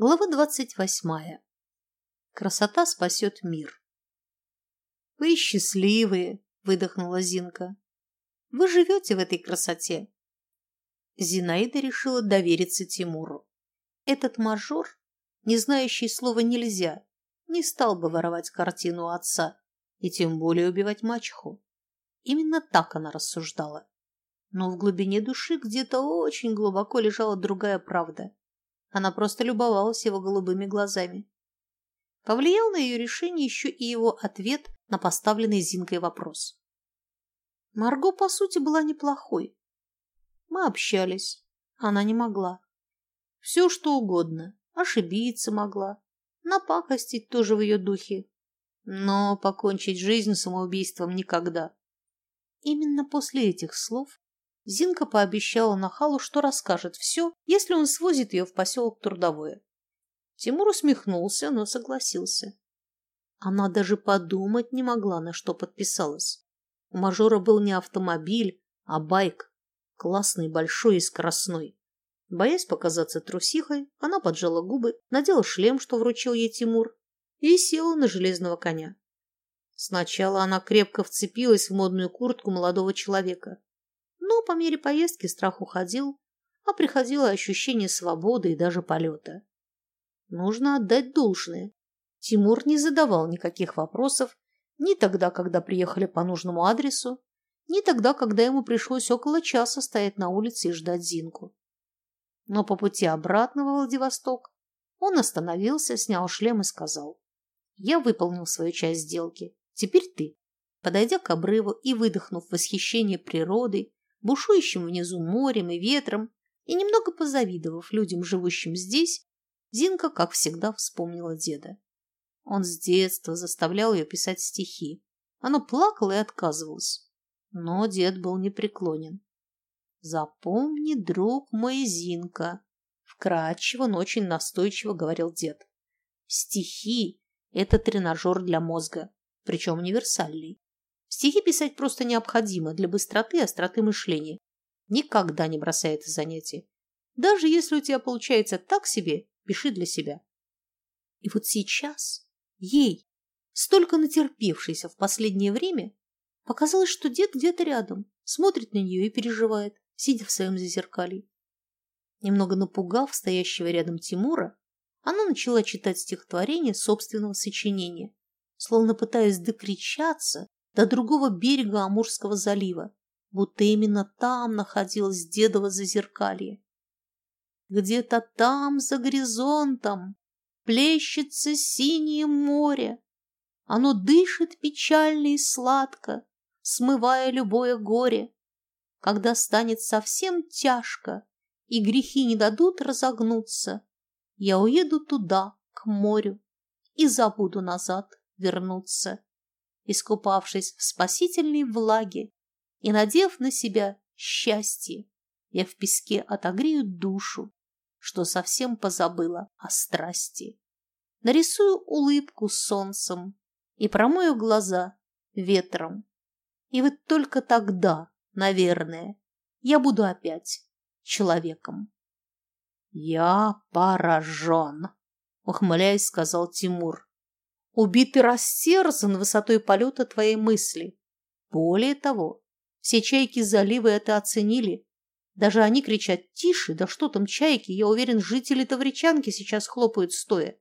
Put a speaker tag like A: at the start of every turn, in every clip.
A: Глава двадцать восьмая. Красота спасет мир. «Вы счастливые!» – выдохнула Зинка. «Вы живете в этой красоте!» Зинаида решила довериться Тимуру. Этот мажор, не знающий слова «нельзя», не стал бы воровать картину отца и тем более убивать мачеху. Именно так она рассуждала. Но в глубине души где-то очень глубоко лежала другая правда – она просто любовалась его голубыми глазами. Повлиял на ее решение еще и его ответ на поставленный Зинкой вопрос. Марго, по сути, была неплохой. Мы общались. Она не могла. Все, что угодно. Ошибиться могла. Напакостить тоже в ее духе. Но покончить жизнь самоубийством никогда. Именно после этих слов Зинка пообещала Нахалу, что расскажет все, если он свозит ее в поселок Трудовое. Тимур усмехнулся, но согласился. Она даже подумать не могла, на что подписалась. У мажора был не автомобиль, а байк. Классный, большой и скоростной. Боясь показаться трусихой, она поджала губы, надела шлем, что вручил ей Тимур, и села на железного коня. Сначала она крепко вцепилась в модную куртку молодого человека. По мере поездки страх уходил, а приходило ощущение свободы и даже полета. Нужно отдать должное. Тимур не задавал никаких вопросов ни тогда, когда приехали по нужному адресу, ни тогда, когда ему пришлось около часа стоять на улице и ждать Зинку. Но по пути обратно в Владивосток он остановился, снял шлем и сказал. «Я выполнил свою часть сделки. Теперь ты». Подойдя к обрыву и выдохнув восхищение природой, бушующим внизу морем и ветром, и немного позавидовав людям, живущим здесь, Зинка, как всегда, вспомнила деда. Он с детства заставлял ее писать стихи. Она плакала и отказывалась. Но дед был непреклонен. «Запомни, друг мой, Зинка», — вкрадчиво, но очень настойчиво говорил дед. «Стихи — это тренажер для мозга, причем универсальный. Стихи писать просто необходимо для быстроты и остроты мышления. Никогда не бросай это занятие. Даже если у тебя получается так себе, пиши для себя. И вот сейчас ей, столько натерпевшейся в последнее время, показалось, что дед где-то рядом, смотрит на нее и переживает, сидя в своем зазеркалье. Немного напугав стоящего рядом Тимура, она начала читать стихотворение собственного сочинения, словно пытаясь докричаться до другого берега Амурского залива, будто именно там находилось дедово зазеркалье. Где-то там, за горизонтом, плещется синее море. Оно дышит печально и сладко, смывая любое горе. Когда станет совсем тяжко и грехи не дадут разогнуться, я уеду туда, к морю, и забуду назад вернуться искупавшись в спасительной влаге и надев на себя счастье, я в песке отогрею душу, что совсем позабыла о страсти. Нарисую улыбку солнцем и промою глаза ветром. И вот только тогда, наверное, я буду опять человеком. «Я поражен», — ухмыляясь, сказал Тимур. Убитый растерзан высотой полета твоей мысли. Более того, все чайки залива это оценили. Даже они кричат «Тише! Да что там чайки? Я уверен, жители Тавричанки сейчас хлопают стоя».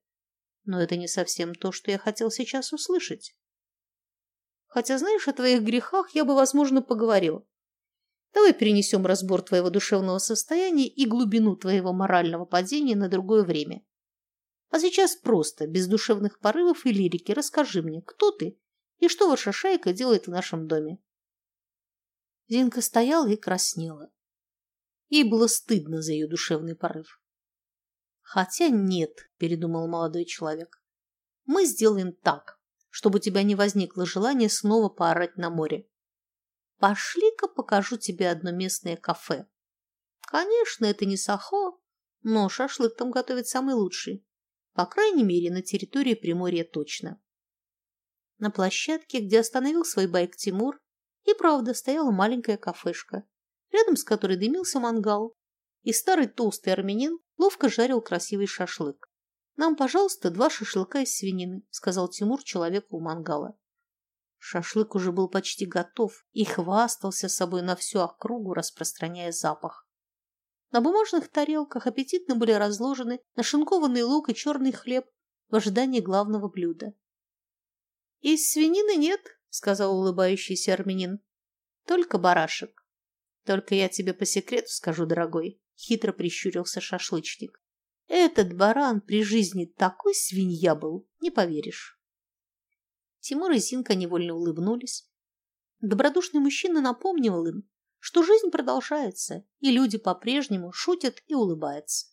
A: Но это не совсем то, что я хотел сейчас услышать. Хотя, знаешь, о твоих грехах я бы, возможно, поговорил. Давай перенесем разбор твоего душевного состояния и глубину твоего морального падения на другое время. А сейчас просто, без душевных порывов и лирики, расскажи мне, кто ты и что ваша шайка делает в нашем доме. Зинка стояла и краснела. Ей было стыдно за ее душевный порыв. Хотя нет, передумал молодой человек. Мы сделаем так, чтобы у тебя не возникло желания снова поорать на море. Пошли-ка покажу тебе одно местное кафе. Конечно, это не Сахо, но шашлык там готовят самый лучший. По крайней мере, на территории Приморья точно. На площадке, где остановил свой байк Тимур, и правда стояла маленькая кафешка, рядом с которой дымился мангал, и старый толстый армянин ловко жарил красивый шашлык. Нам, пожалуйста, два шашлыка из свинины, сказал Тимур человеку у мангала. Шашлык уже был почти готов и хвастался собой на всю округу, распространяя запах. На бумажных тарелках аппетитно были разложены нашинкованный лук и черный хлеб в ожидании главного блюда. «Из свинины нет», — сказал улыбающийся армянин. «Только барашек». «Только я тебе по секрету скажу, дорогой», — хитро прищурился шашлычник. «Этот баран при жизни такой свинья был, не поверишь». Тимур и Зинка невольно улыбнулись. Добродушный мужчина напомнил им, что жизнь продолжается, и люди по-прежнему шутят и улыбаются.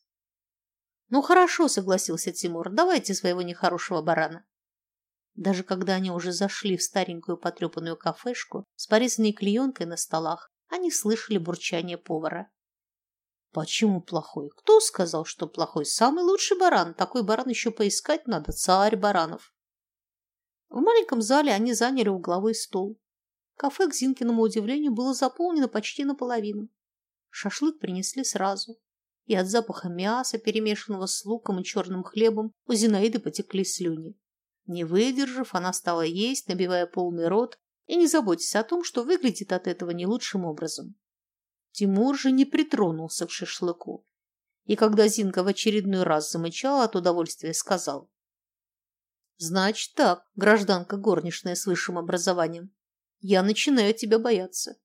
A: «Ну хорошо», — согласился Тимур, — «давайте своего нехорошего барана». Даже когда они уже зашли в старенькую потрепанную кафешку с порезанной клеенкой на столах, они слышали бурчание повара. «Почему плохой? Кто сказал, что плохой? Самый лучший баран. Такой баран еще поискать надо. Царь баранов». В маленьком зале они заняли угловой стол. Кафе, к Зинкиному удивлению, было заполнено почти наполовину. Шашлык принесли сразу. И от запаха мяса, перемешанного с луком и черным хлебом, у Зинаиды потекли слюни. Не выдержав, она стала есть, набивая полный рот, и не заботясь о том, что выглядит от этого не лучшим образом. Тимур же не притронулся к шашлыку. И когда Зинка в очередной раз замычала от удовольствия, сказал. «Значит так, гражданка горничная с высшим образованием я начинаю тебя бояться.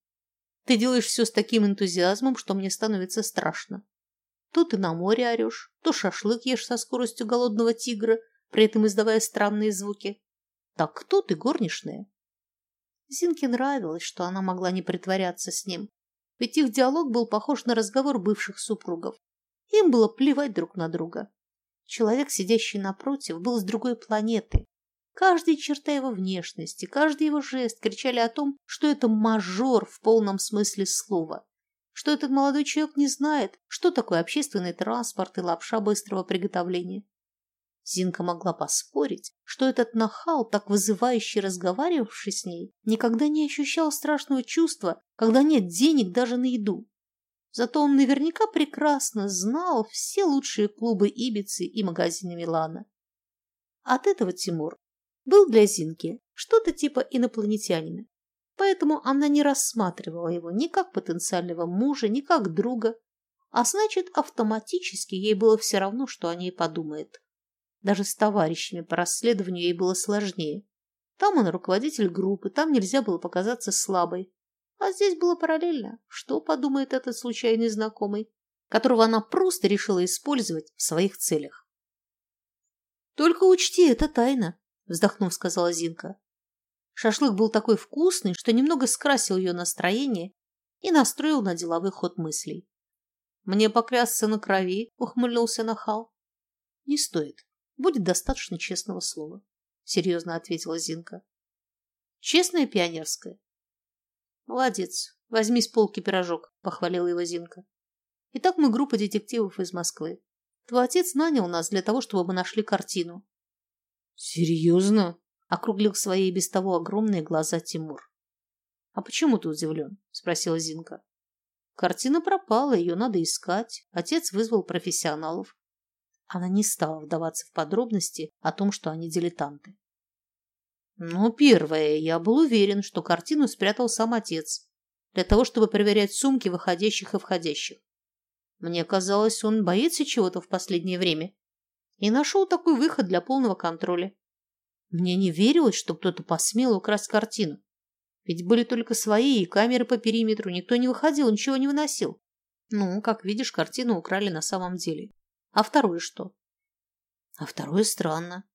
A: Ты делаешь все с таким энтузиазмом, что мне становится страшно. То ты на море орешь, то шашлык ешь со скоростью голодного тигра, при этом издавая странные звуки. Так кто ты, горничная? Зинке нравилось, что она могла не притворяться с ним, ведь их диалог был похож на разговор бывших супругов. Им было плевать друг на друга. Человек, сидящий напротив, был с другой планеты, Каждая черта его внешности, каждый его жест кричали о том, что это мажор в полном смысле слова, что этот молодой человек не знает, что такое общественный транспорт и лапша быстрого приготовления. Зинка могла поспорить, что этот нахал, так вызывающий разговаривавший с ней, никогда не ощущал страшного чувства, когда нет денег даже на еду. Зато он наверняка прекрасно знал все лучшие клубы Ибицы и магазины Милана. От этого Тимур был для Зинки что-то типа инопланетянина, поэтому она не рассматривала его ни как потенциального мужа, ни как друга, а значит, автоматически ей было все равно, что о ней подумает. Даже с товарищами по расследованию ей было сложнее. Там он руководитель группы, там нельзя было показаться слабой. А здесь было параллельно. Что подумает этот случайный знакомый, которого она просто решила использовать в своих целях? Только учти, это тайна вздохнув, сказала Зинка. Шашлык был такой вкусный, что немного скрасил ее настроение и настроил на деловой ход мыслей. «Мне поклясться на крови», — ухмыльнулся нахал. «Не стоит. Будет достаточно честного слова», — серьезно ответила Зинка. «Честное пионерское». «Молодец. Возьми с полки пирожок», — похвалила его Зинка. «Итак, мы группа детективов из Москвы. Твой отец нанял нас для того, чтобы мы нашли картину. «Серьезно?» – округлил свои без того огромные глаза Тимур. «А почему ты удивлен?» – спросила Зинка. «Картина пропала, ее надо искать. Отец вызвал профессионалов». Она не стала вдаваться в подробности о том, что они дилетанты. «Ну, первое, я был уверен, что картину спрятал сам отец, для того, чтобы проверять сумки выходящих и входящих. Мне казалось, он боится чего-то в последнее время и нашел такой выход для полного контроля. Мне не верилось, что кто-то посмел украсть картину. Ведь были только свои и камеры по периметру, никто не выходил, ничего не выносил. Ну, как видишь, картину украли на самом деле. А второе что? А второе странно.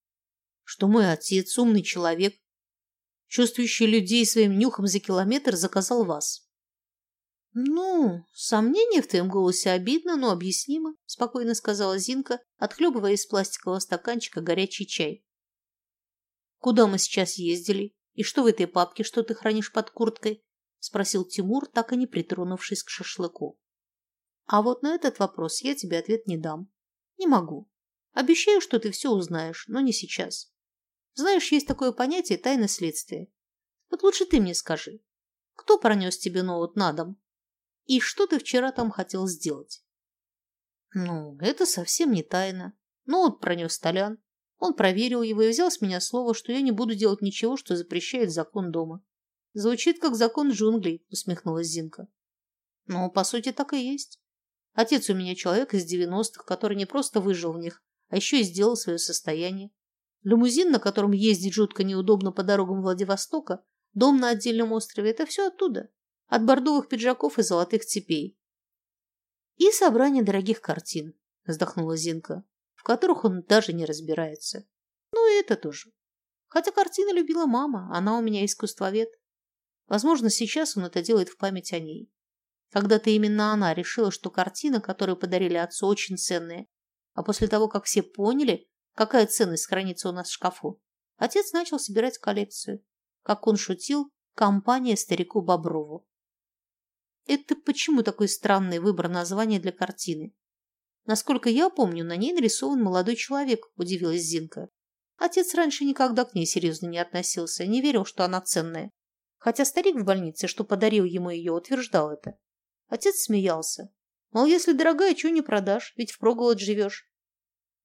A: Что мой отец, умный человек, чувствующий людей своим нюхом за километр, заказал вас. «Ну, сомнение в твоем голосе обидно, но объяснимо», – спокойно сказала Зинка, отхлебывая из пластикового стаканчика горячий чай. «Куда мы сейчас ездили? И что в этой папке, что ты хранишь под курткой?» – спросил Тимур, так и не притронувшись к шашлыку. «А вот на этот вопрос я тебе ответ не дам. Не могу. Обещаю, что ты все узнаешь, но не сейчас. Знаешь, есть такое понятие тайны следствия. Вот лучше ты мне скажи, кто пронес тебе ноут на дом?» И что ты вчера там хотел сделать? Ну, это совсем не тайна. Ну вот пронес Толян. Он проверил его и взял с меня слово, что я не буду делать ничего, что запрещает закон дома. Звучит как закон джунглей, усмехнулась Зинка. Ну, по сути, так и есть. Отец у меня человек из девяностых, который не просто выжил в них, а еще и сделал свое состояние. Лимузин, на котором ездить жутко неудобно по дорогам Владивостока, дом на отдельном острове – это все оттуда. От бордовых пиджаков и золотых цепей. И собрание дорогих картин, вздохнула Зинка, в которых он даже не разбирается. Ну и это тоже. Хотя картины любила мама, она у меня искусствовед. Возможно, сейчас он это делает в память о ней. Когда-то именно она решила, что картина, которую подарили отцу, очень ценная. А после того, как все поняли, какая ценность хранится у нас в шкафу, отец начал собирать коллекцию. Как он шутил, компания старику Боброву. Это почему такой странный выбор названия для картины? Насколько я помню, на ней нарисован молодой человек, удивилась Зинка. Отец раньше никогда к ней серьезно не относился, не верил, что она ценная. Хотя старик в больнице, что подарил ему ее, утверждал это. Отец смеялся. Мол, если дорогая, чего не продашь, ведь впроголод живешь.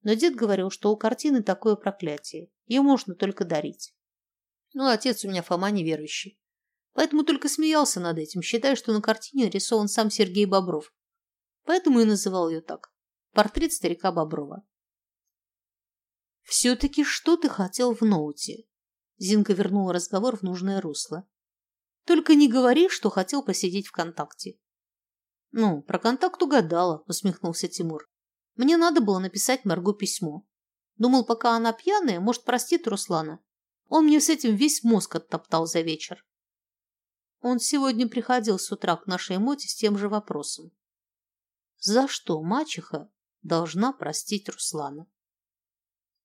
A: Но дед говорил, что у картины такое проклятие. Ее можно только дарить. Ну, отец у меня Фома неверующий. Поэтому только смеялся над этим, считая, что на картине нарисован сам Сергей Бобров. Поэтому и называл ее так. Портрет старика Боброва. «Все-таки что ты хотел в ноуте?» Зинка вернула разговор в нужное русло. «Только не говори, что хотел посидеть ВКонтакте». «Ну, про контакт угадала», — усмехнулся Тимур. «Мне надо было написать Маргу письмо. Думал, пока она пьяная, может, простит Руслана. Он мне с этим весь мозг оттоптал за вечер. Он сегодня приходил с утра к нашей моте с тем же вопросом. За что мачеха должна простить Руслана?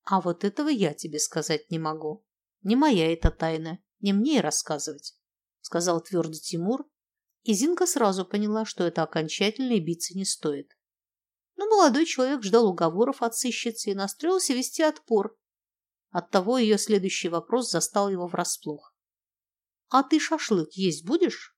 A: А вот этого я тебе сказать не могу. Не моя эта тайна, не мне и рассказывать, сказал твердо Тимур, и Зинка сразу поняла, что это окончательно и биться не стоит. Но молодой человек ждал уговоров от сыщицы и настроился вести отпор. Оттого ее следующий вопрос застал его врасплох. «А ты шашлык есть будешь?»